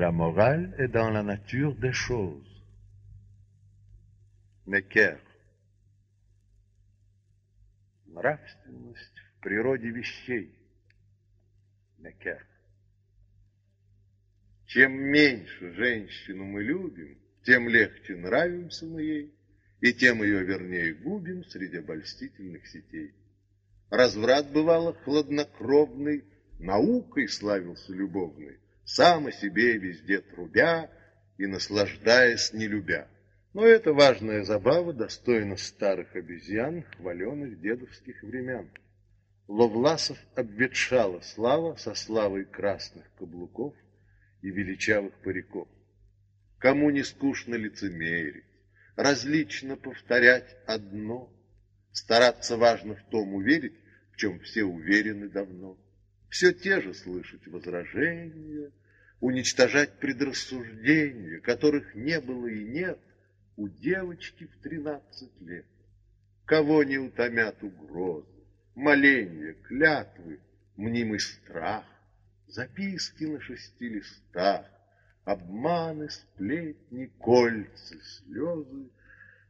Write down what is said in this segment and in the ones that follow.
La morale est dans la nature des choses. Некер. Нравственность в природе вещей. Некер. Чем меньше женщину мы любим, тем легче нравимся мы ей, и тем ее вернее губим среди обольстительных сетей. Разврат бывало хладнокровный, наукой славился любовный, сам о себе везде трубя и наслаждаясь не любя. Но эта важная забава достойна старых обезьян, хваленых дедовских времен. Ловласов обветшала слава со славой красных каблуков и величавых париков. Кому не скучно лицемерить, различно повторять одно, стараться важно в том уверить, в чем все уверены давно. Все те же слышать возражения, уничтожать предрассуждения, которых не было и нет, у девочки в тринадцать лет. Кого не утомят угрозы, моления, клятвы, мнимый страх, записки на шести листах, обманы, сплетни, кольца, слезы,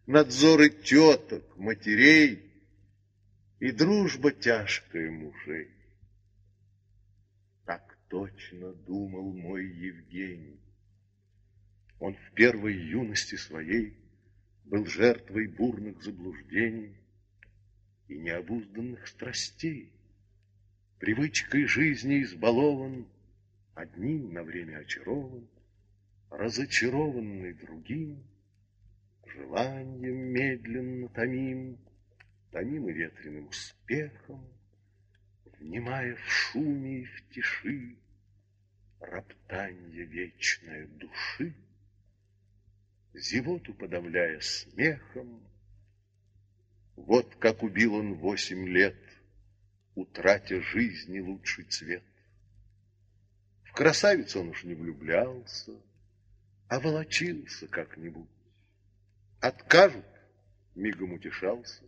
надзоры теток, матерей и дружба тяжкая мужей. Точно думал мой Евгений. Он в первой юности своей был жертвой бурных заблуждений и необузданных страстей. Привычкой жизни избалован, одним на время очарован, разочарованный другим, желанием медленно томим, томим и ветреным успехом, внимая в шуме и в тиши роптанье вечное души зевоту подавляя смехом. Вот как убил он восемь лет, утратя жизни лучший цвет. В красавицу он уж не влюблялся, а волочился как-нибудь. Откажут, мигом утешался,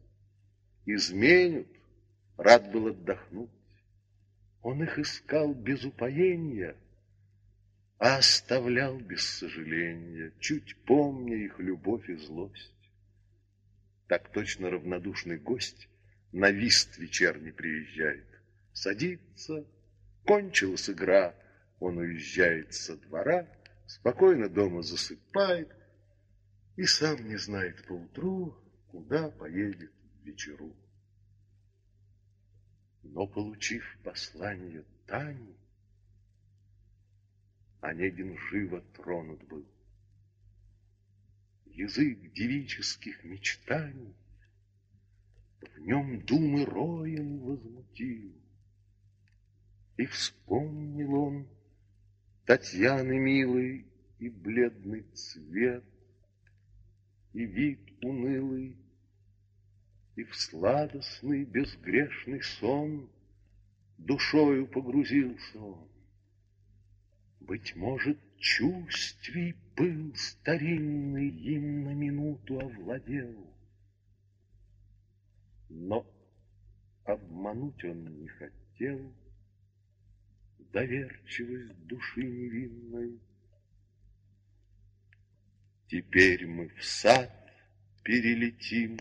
изменят, рад был отдохнуть. Он их искал без упоения, а оставлял без сожаления, чуть помня их любовь и злость. Так точно равнодушный гость на вист вечерний приезжает, садится, кончилась игра, он уезжает со двора, спокойно дома засыпает и сам не знает поутру, куда поедет вечеру. Но, получив послание Тани, Онегин живо тронут был. Язык девических мечтаний В нем думы роем возмутил. И вспомнил он Татьяны милый и бледный цвет, И вид унылый, и в сладостный безгрешный сон Душою погрузился он. Быть может, чувствий был старинный им на минуту овладел. Но обмануть он не хотел доверчивость души невинной. Теперь мы в сад перелетим,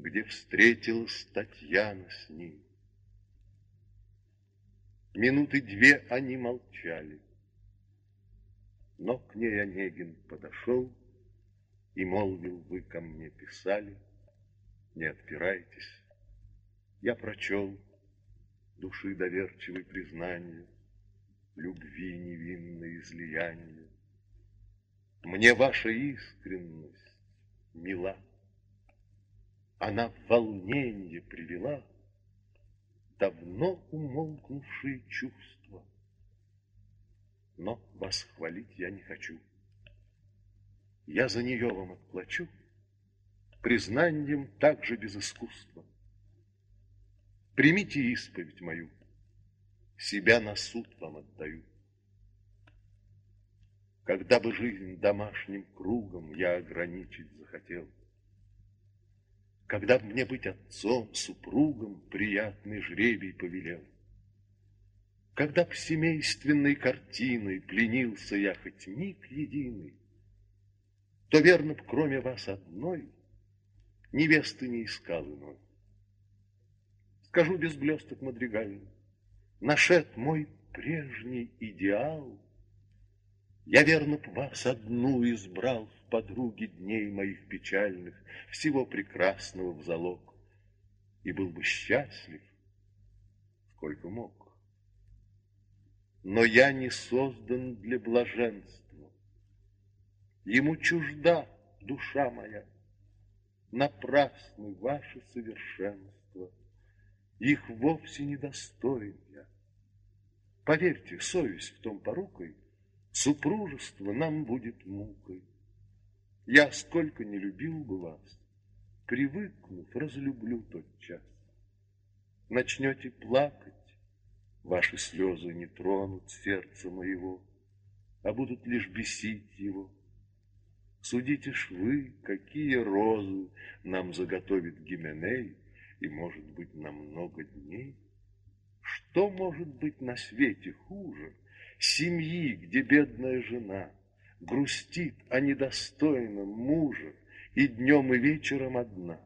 где встретилась Татьяна с ним. Минуты две они молчали. Но к ней Онегин подошел И молвил, вы ко мне писали, Не отпирайтесь. Я прочел Души доверчивой признания, Любви невинное излияние. Мне ваша искренность мила, Она в волнение привела — давно умолкнувшие чувства. Но вас хвалить я не хочу. Я за нее вам отплачу признанием также без искусства. Примите исповедь мою, себя на суд вам отдаю. Когда бы жизнь домашним кругом я ограничить захотел, когда б мне быть отцом, супругом, приятный жребий повелел. Когда б семейственной картиной Пленился я хоть миг единый, То верно б, кроме вас одной, Невесты не искал иной. Скажу без блесток мадригальных, Нашед мой прежний идеал, Я верно б вас одну избрал В подруги дней моих печальных, Всего прекрасного в залог, И был бы счастлив, сколько мог. Но я не создан для блаженства. Ему чужда душа моя. Напрасны ваши совершенства. Их вовсе не достоин я. Поверьте, совесть в том порукой, Супружество нам будет мукой. Я сколько не любил бы вас, Привыкнув, разлюблю тот час. Начнете плакать, Ваши слезы не тронут сердца моего, А будут лишь бесить его. Судите ж вы, какие розы Нам заготовит Гименей, И, может быть, на много дней. Что может быть на свете хуже Семьи, где бедная жена Грустит о недостойном муже И днем и вечером одна,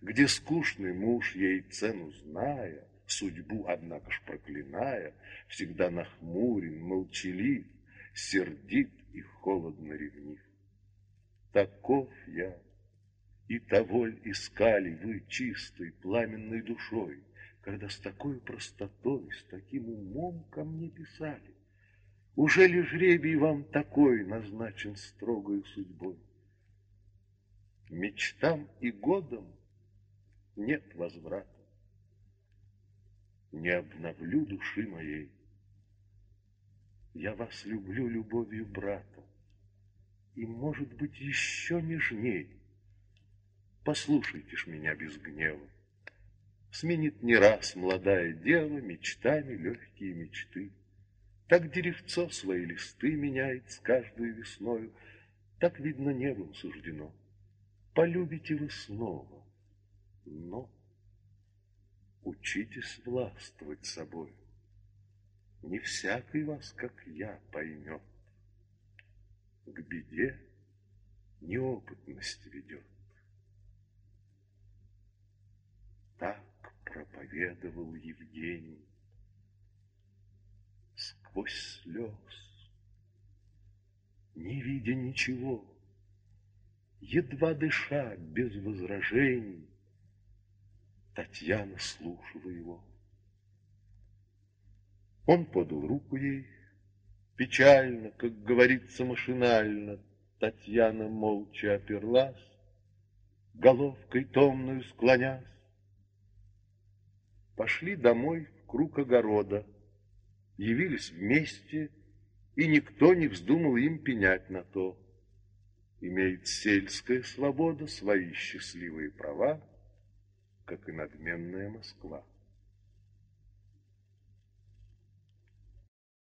Где скучный муж ей цену зная, Судьбу, однако ж проклиная, Всегда нахмурен, молчалив, Сердит и холодно ревнив. Таков я, и того ль искали вы чистой, пламенной душой, Когда с такой простотой, с таким умом ко мне писали? Уже ли жребий вам такой назначен строгой судьбой? Мечтам и годам нет возврата не обновлю души моей. Я вас люблю любовью брата, и, может быть, еще нежней. Послушайте ж меня без гнева. Сменит не раз молодая дева мечтами легкие мечты. Так деревцо свои листы меняет с каждой весною, Так, видно, небом суждено. Полюбите вы снова, но Учитесь властвовать собой. Не всякий вас, как я, поймет. К беде неопытность ведет. Так проповедовал Евгений сквозь слез, не видя ничего, едва дыша без возражений, Татьяна слушала его. Он подал руку ей, печально, как говорится машинально. Татьяна молча оперлась, головкой томную склонясь. Пошли домой в круг огорода, явились вместе, и никто не вздумал им пенять на то. Имеет сельская свобода свои счастливые права, как и надменная Москва.